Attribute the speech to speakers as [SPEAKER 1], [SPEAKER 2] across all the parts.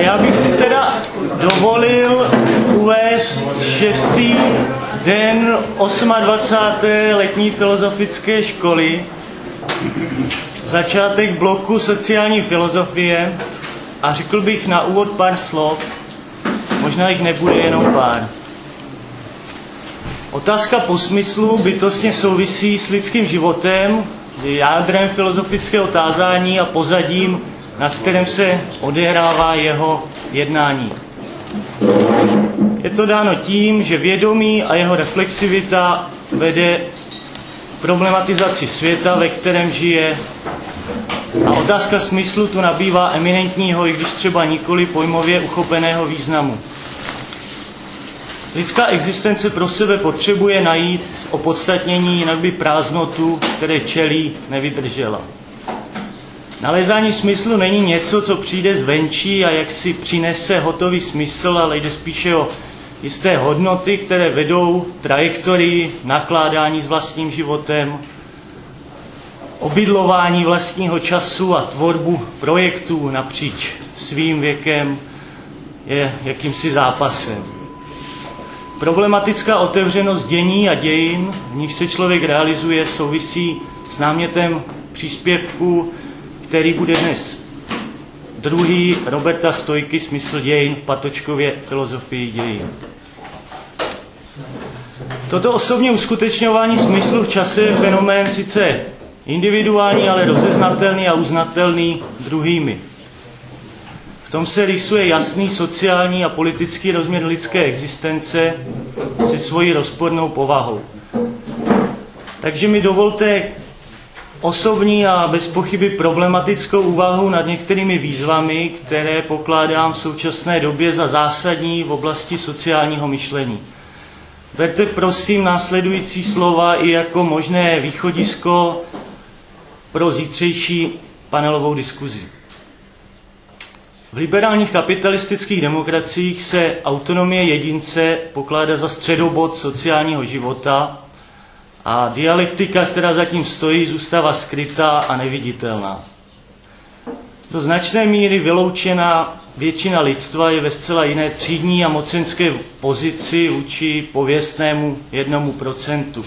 [SPEAKER 1] já bych si teda dovolil uvést šestý den 28. letní filozofické školy, začátek bloku sociální filozofie a řekl bych na úvod pár slov, možná jich nebude jenom pár. Otázka po smyslu bytostně souvisí s lidským životem, jádrem filozofického tázání a pozadím, na kterém se odehrává jeho jednání. Je to dáno tím, že vědomí a jeho reflexivita vede problematizaci světa, ve kterém žije. A otázka smyslu tu nabývá eminentního, i když třeba nikoli pojmově uchopeného významu. Lidská existence pro sebe potřebuje najít opodstatnění, jinak by prázdnotu, které čelí, nevydržela. Nalezání smyslu není něco, co přijde zvenčí a jak si přinese hotový smysl, ale jde spíše o jisté hodnoty, které vedou trajektorii nakládání s vlastním životem, obydlování vlastního času a tvorbu projektů napříč svým věkem je jakýmsi zápasem. Problematická otevřenost dění a dějin, v nich se člověk realizuje, souvisí s námětem příspěvku, který bude dnes druhý Roberta Stojky Smysl dějin v Patočkově filozofii dějin. Toto osobně uskutečňování smyslu v čase je fenomén sice individuální, ale rozeznatelný a uznatelný druhými. V tom se rysuje jasný sociální a politický rozměr lidské existence se svojí rozpornou povahou. Takže mi dovolte osobní a bez pochyby problematickou úvahu nad některými výzvami, které pokládám v současné době za zásadní v oblasti sociálního myšlení. Berte prosím následující slova i jako možné východisko pro zítřejší panelovou diskuzi. V liberálních kapitalistických demokraciích se autonomie jedince pokládá za středobod sociálního života a dialektika, která zatím stojí, zůstává skrytá a neviditelná. Do značné míry vyloučená většina lidstva je ve zcela jiné třídní a mocenské pozici vůči pověstnému jednomu procentu.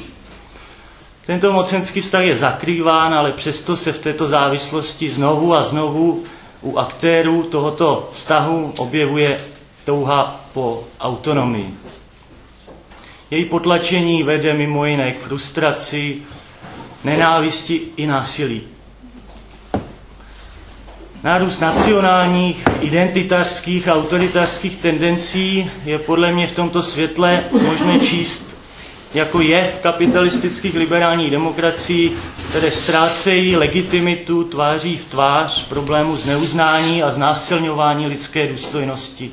[SPEAKER 1] Tento mocenský vztah je zakrýván, ale přesto se v této závislosti znovu a znovu u aktérů tohoto vztahu objevuje touha po autonomii. Její potlačení vede mimo jiné k frustraci, nenávisti i násilí. Nárůst nacionálních, identitářských a autoritářských tendencí je podle mě v tomto světle možné číst jako jev kapitalistických liberálních demokracií, které ztrácejí legitimitu tváří v tvář problému zneuznání a znásilňování lidské důstojnosti.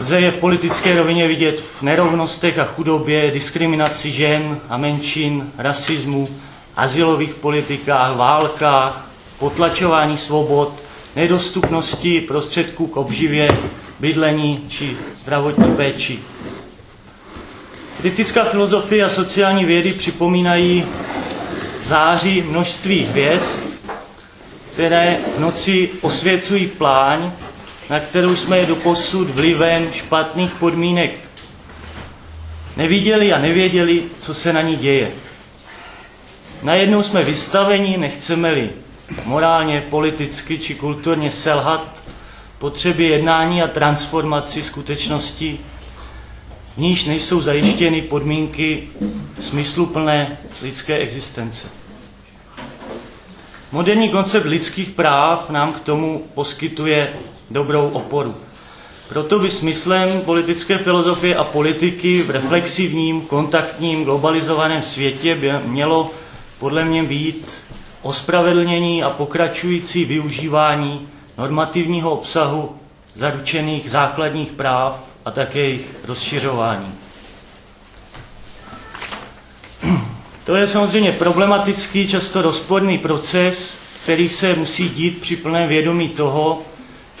[SPEAKER 1] Lze je v politické rovině vidět v nerovnostech a chudobě, diskriminaci žen a menšin, rasismu, asilových politikách, válkách, potlačování svobod, nedostupnosti prostředků k obživě, bydlení či zdravotní péči. Kritická filozofie a sociální vědy připomínají září množství hvězd, které v noci osvěcují pláň, na kterou jsme je doposud vlivem špatných podmínek neviděli a nevěděli, co se na ní děje. Najednou jsme vystaveni, nechceme-li morálně, politicky či kulturně selhat potřeby jednání a transformaci skutečnosti, v níž nejsou zajištěny podmínky smysluplné lidské existence. Moderní koncept lidských práv nám k tomu poskytuje dobrou oporu. Proto by smyslem politické filozofie a politiky v reflexivním, kontaktním, globalizovaném světě by mělo podle mě být ospravedlnění a pokračující využívání normativního obsahu zaručených základních práv a také jejich rozšiřování. To je samozřejmě problematický, často rozporný proces, který se musí dít při plném vědomí toho,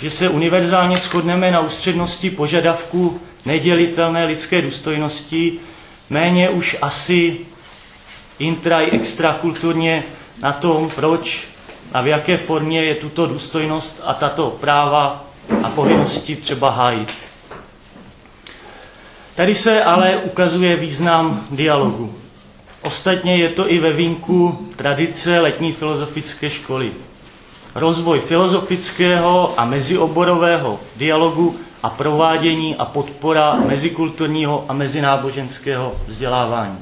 [SPEAKER 1] že se univerzálně shodneme na ústřednosti požadavku nedělitelné lidské důstojnosti, méně už asi intra i extrakulturně na tom, proč a v jaké formě je tuto důstojnost a tato práva a povinnosti třeba hájit. Tady se ale ukazuje význam dialogu. Ostatně je to i ve vínku tradice letní filozofické školy. Rozvoj filozofického a mezioborového dialogu a provádění a podpora mezikulturního a mezináboženského vzdělávání.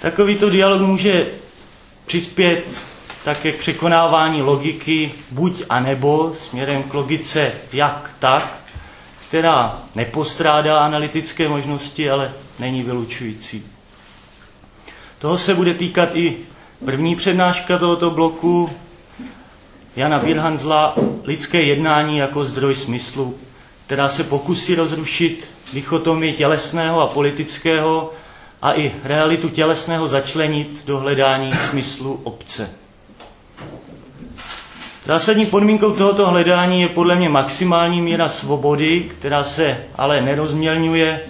[SPEAKER 1] Takovýto dialog může přispět také k překonávání logiky buď a nebo směrem k logice jak tak, která nepostrádá analytické možnosti, ale není vylučující. Toho se bude týkat i první přednáška tohoto bloku Jana Wilhansla Lidské jednání jako zdroj smyslu, která se pokusí rozrušit dichotomii tělesného a politického a i realitu tělesného začlenit do hledání smyslu obce. Zásadní podmínkou tohoto hledání je podle mě maximální míra svobody, která se ale nerozmělňuje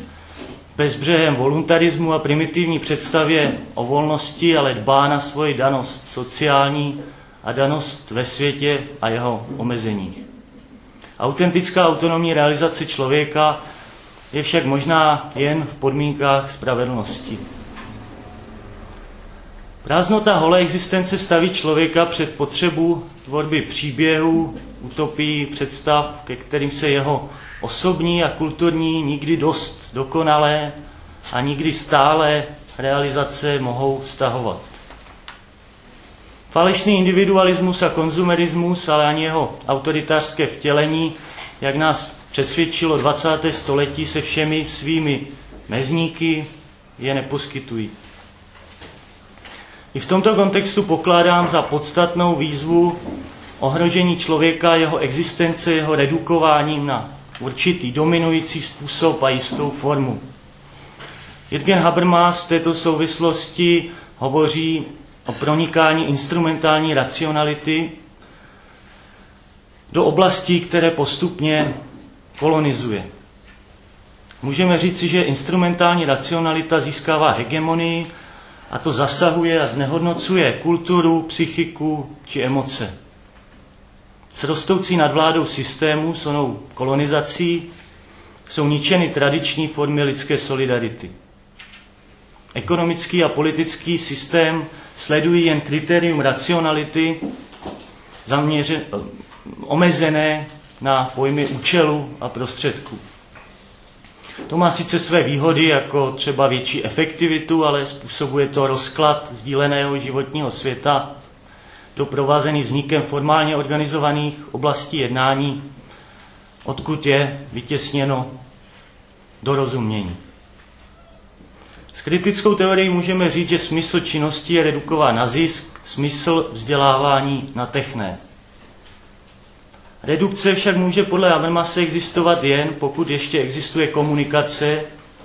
[SPEAKER 1] bezbřehem voluntarismu a primitivní představě o volnosti, ale dbá na svoji danost sociální a danost ve světě a jeho omezeních. Autentická autonomní realizace člověka je však možná jen v podmínkách spravedlnosti. Prázdnota holé existence staví člověka před potřebu tvorby příběhů, utopí, představ, ke kterým se jeho osobní a kulturní nikdy dost dokonalé a nikdy stále realizace mohou stahovat. Falešný individualismus a konzumerismus, ale ani jeho autoritářské vtělení, jak nás přesvědčilo 20. století se všemi svými mezníky, je neposkytují. I v tomto kontextu pokládám za podstatnou výzvu ohrožení člověka, jeho existence, jeho redukováním na určitý dominující způsob a jistou formu. Jürgen Habermas v této souvislosti hovoří o pronikání instrumentální racionality do oblastí, které postupně kolonizuje. Můžeme říci, že instrumentální racionalita získává hegemonii a to zasahuje a znehodnocuje kulturu, psychiku či emoce. S rostoucí nadvládou systému, s onou kolonizací, jsou ničeny tradiční formy lidské solidarity. Ekonomický a politický systém sledují jen kritérium racionality, zaměře, omezené na pojmy účelu a prostředků. To má sice své výhody, jako třeba větší efektivitu, ale způsobuje to rozklad sdíleného životního světa, doprovázený vznikem formálně organizovaných oblastí jednání, odkud je vytěsněno dorozumění. S kritickou teorií můžeme říct, že smysl činnosti je redukován na zisk, smysl vzdělávání na techné. Redukce však může podle Habermase existovat jen, pokud ještě existuje komunikace,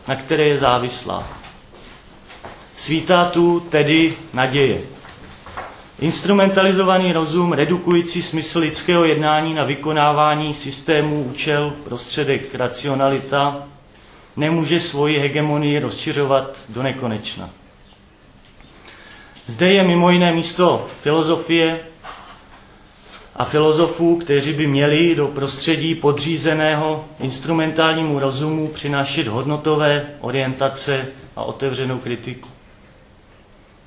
[SPEAKER 1] na které je závislá. Svítá tu tedy naděje. Instrumentalizovaný rozum, redukující smysl lidského jednání na vykonávání systému účel, prostředek, racionalita, nemůže svoji hegemonii rozšiřovat do nekonečna. Zde je mimo jiné místo filozofie, a filozofů, kteří by měli do prostředí podřízeného instrumentálnímu rozumu přinášet hodnotové orientace a otevřenou kritiku.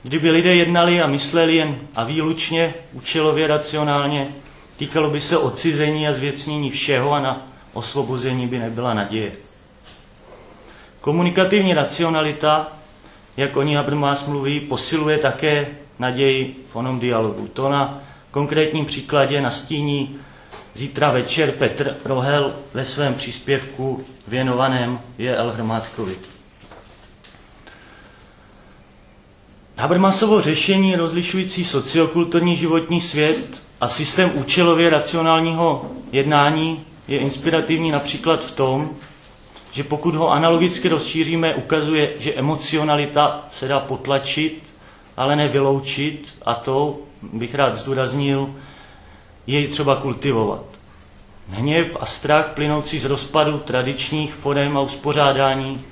[SPEAKER 1] Kdyby lidé jednali a mysleli jen a výlučně, účelově, racionálně, týkalo by se odcizení a zvěcnění všeho a na osvobození by nebyla naděje. Komunikativní racionalita, jak o ní Habermas mluví, posiluje také naději v onom dialogu. To na konkrétním příkladě nastíní zítra večer Petr Rohel ve svém příspěvku věnovaném J.L. Hrmátkovi. Habermasovo řešení rozlišující sociokulturní životní svět a systém účelově racionálního jednání je inspirativní například v tom, že pokud ho analogicky rozšíříme, ukazuje, že emocionalita se dá potlačit, ale ne vyloučit, a to bych rád zdůraznil, je třeba kultivovat. Hněv a strach plynoucí z rozpadu tradičních forem a uspořádání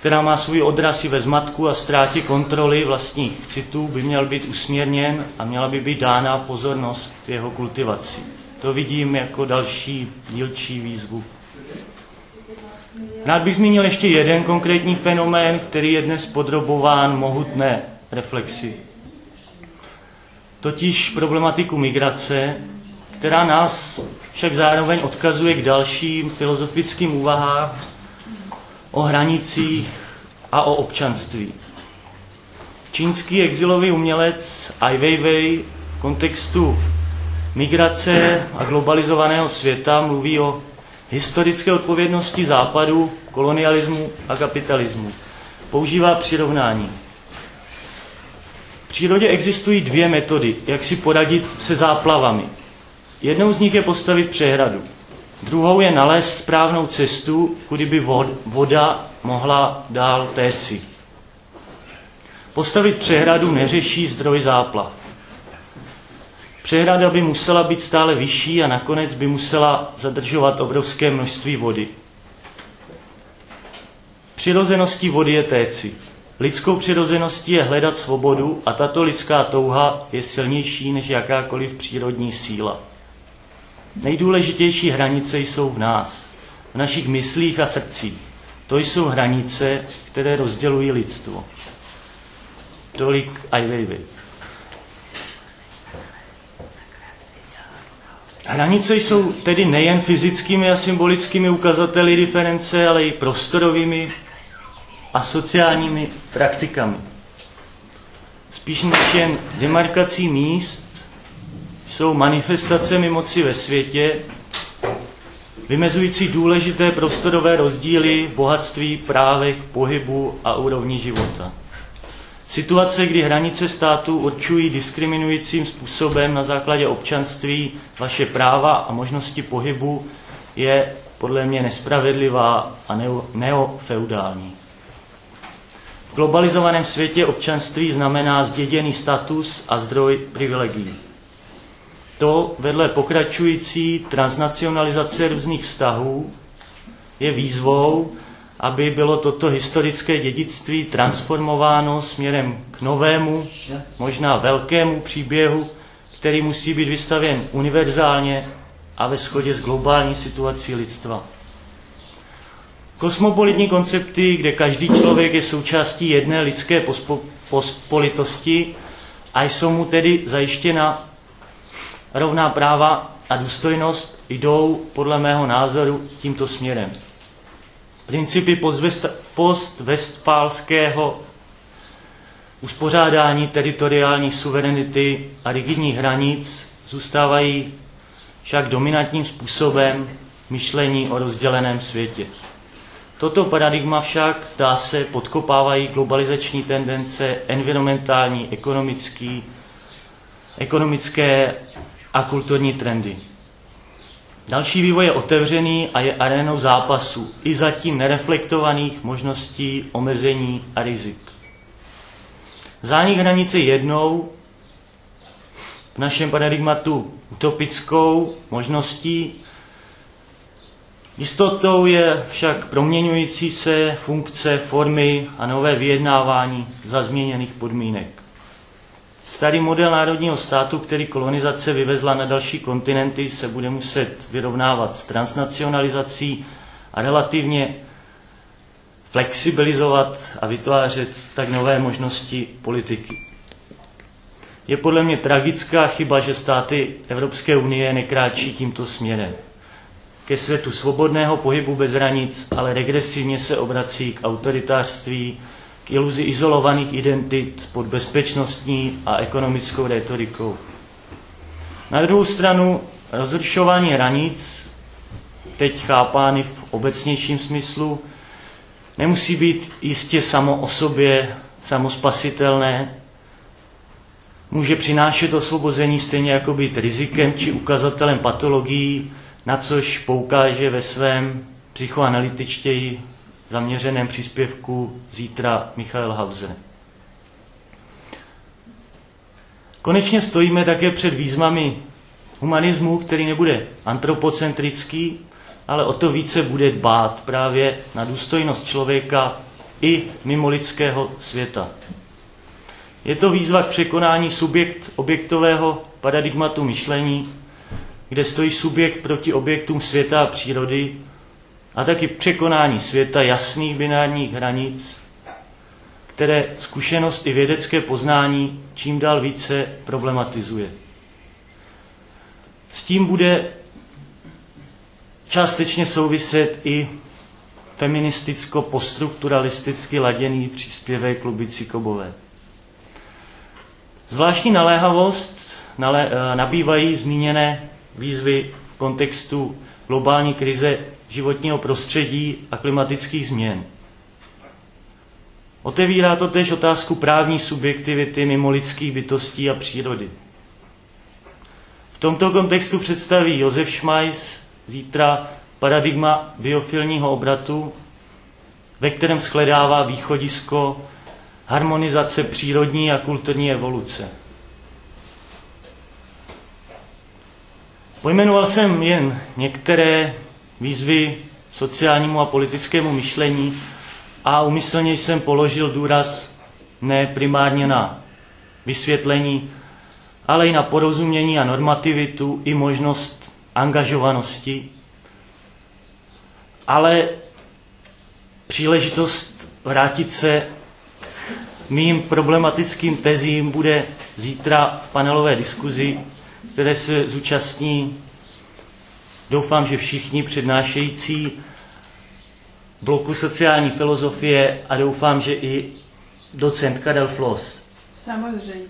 [SPEAKER 1] která má svůj odraz i ve zmatku a ztrátě kontroly vlastních citů, by měl být usměrněn a měla by být dána pozornost jeho kultivaci. To vidím jako další dílčí výzvu. Rád bych zmínil ještě jeden konkrétní fenomén, který je dnes podrobován mohutné reflexi. Totiž problematiku migrace, která nás však zároveň odkazuje k dalším filozofickým úvahám o hranicích a o občanství. Čínský exilový umělec Ai Weiwei v kontextu migrace a globalizovaného světa mluví o historické odpovědnosti západu, kolonialismu a kapitalismu. Používá přirovnání. V přírodě existují dvě metody, jak si poradit se záplavami. Jednou z nich je postavit přehradu. Druhou je nalézt správnou cestu, kudy by voda mohla dál téci. Postavit přehradu neřeší zdroj záplav. Přehrada by musela být stále vyšší a nakonec by musela zadržovat obrovské množství vody. Přirozeností vody je téci. Lidskou přirozeností je hledat svobodu a tato lidská touha je silnější než jakákoliv přírodní síla. Nejdůležitější hranice jsou v nás, v našich myslích a srdcích. To jsou hranice, které rozdělují lidstvo. Tolik Ai Weiwei. Hranice jsou tedy nejen fyzickými a symbolickými ukazateli diference, ale i prostorovými a sociálními praktikami. Spíš než jen demarkací míst jsou manifestacemi moci ve světě, vymezující důležité prostorové rozdíly, bohatství, právech, pohybu a úrovni života. Situace, kdy hranice státu určují diskriminujícím způsobem na základě občanství vaše práva a možnosti pohybu, je podle mě nespravedlivá a neofeudální. V globalizovaném světě občanství znamená zděděný status a zdroj privilegií. To vedle pokračující transnacionalizace různých vztahů je výzvou, aby bylo toto historické dědictví transformováno směrem k novému, možná velkému příběhu, který musí být vystavěn univerzálně a ve shodě s globální situací lidstva. Kosmopolitní koncepty, kde každý člověk je součástí jedné lidské pospolitosti a jsou mu tedy zajištěna rovná práva a důstojnost, jdou podle mého názoru tímto směrem. Principy postvestfálského uspořádání teritoriální suverenity a rigidních hranic zůstávají však dominantním způsobem myšlení o rozděleném světě. Toto paradigma však, zdá se, podkopávají globalizační tendence, environmentální, ekonomický, ekonomické a kulturní trendy. Další vývoj je otevřený a je arénou zápasu i zatím nereflektovaných možností, omezení a rizik. Zánik hranice jednou v našem paradigmatu utopickou možností, jistotou je však proměňující se funkce, formy a nové vyjednávání za změněných podmínek. Starý model národního státu, který kolonizace vyvezla na další kontinenty, se bude muset vyrovnávat s transnacionalizací a relativně flexibilizovat a vytvářet tak nové možnosti politiky. Je podle mě tragická chyba, že státy Evropské unie nekráčí tímto směrem. Ke světu svobodného pohybu bez hranic, ale regresivně se obrací k autoritářství, iluzi izolovaných identit pod bezpečnostní a ekonomickou retorikou. Na druhou stranu rozrušování hranic, teď chápány v obecnějším smyslu, nemusí být jistě samo o sobě samospasitelné, může přinášet osvobození stejně jako být rizikem či ukazatelem patologií, na což poukáže ve svém psychoanalytičtěji zaměřeném příspěvku zítra Michael Hauser. Konečně stojíme také před výzvami humanismu, který nebude antropocentrický, ale o to více bude dbát právě na důstojnost člověka i mimolidského světa. Je to výzva k překonání subjekt objektového paradigmatu myšlení, kde stojí subjekt proti objektům světa a přírody a taky překonání světa jasných binárních hranic, které zkušenost i vědecké poznání čím dál více problematizuje. S tím bude částečně souviset i feministicko-postrukturalisticky laděný příspěvek Lubici Kobové. Zvláštní naléhavost nalé, eh, nabývají zmíněné výzvy v kontextu globální krize životního prostředí a klimatických změn. Otevírá to tež otázku právní subjektivity mimolidských bytostí a přírody. V tomto kontextu představí Josef Schmeiss zítra paradigma biofilního obratu, ve kterém shledává východisko harmonizace přírodní a kulturní evoluce. Pojmenoval jsem jen některé výzvy sociálnímu a politickému myšlení a umyslně jsem položil důraz ne primárně na vysvětlení, ale i na porozumění a normativitu i možnost angažovanosti, ale příležitost vrátit se mým problematickým tezím bude zítra v panelové diskuzi, které se zúčastní, doufám, že všichni přednášející bloku sociální filozofie a doufám, že i docent Kadel Floss.
[SPEAKER 2] Samozřejmě.